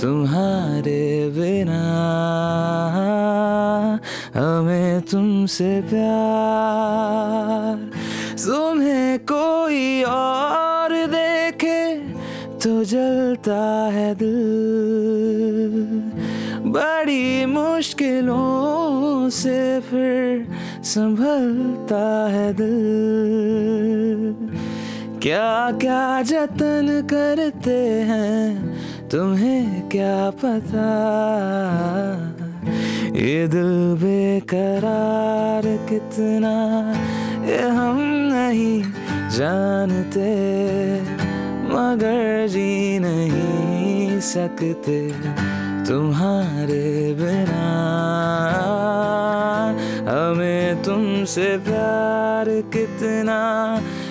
तुम्हारे बिना। हमें तुमसे प्यार। तुम्हें कोई और देखे तो जलता है दिल। बड़ी मुश्किलों से फिर संभलता है दिल। क्या क्या जतन करते हैं तुम्हें क्या पता? ये दिल बेकरार कितना? ये हम नहीं जानते, मगर जी नहीं सकते तुम्हारे बिना। हमें तुमसे प्यार कितना?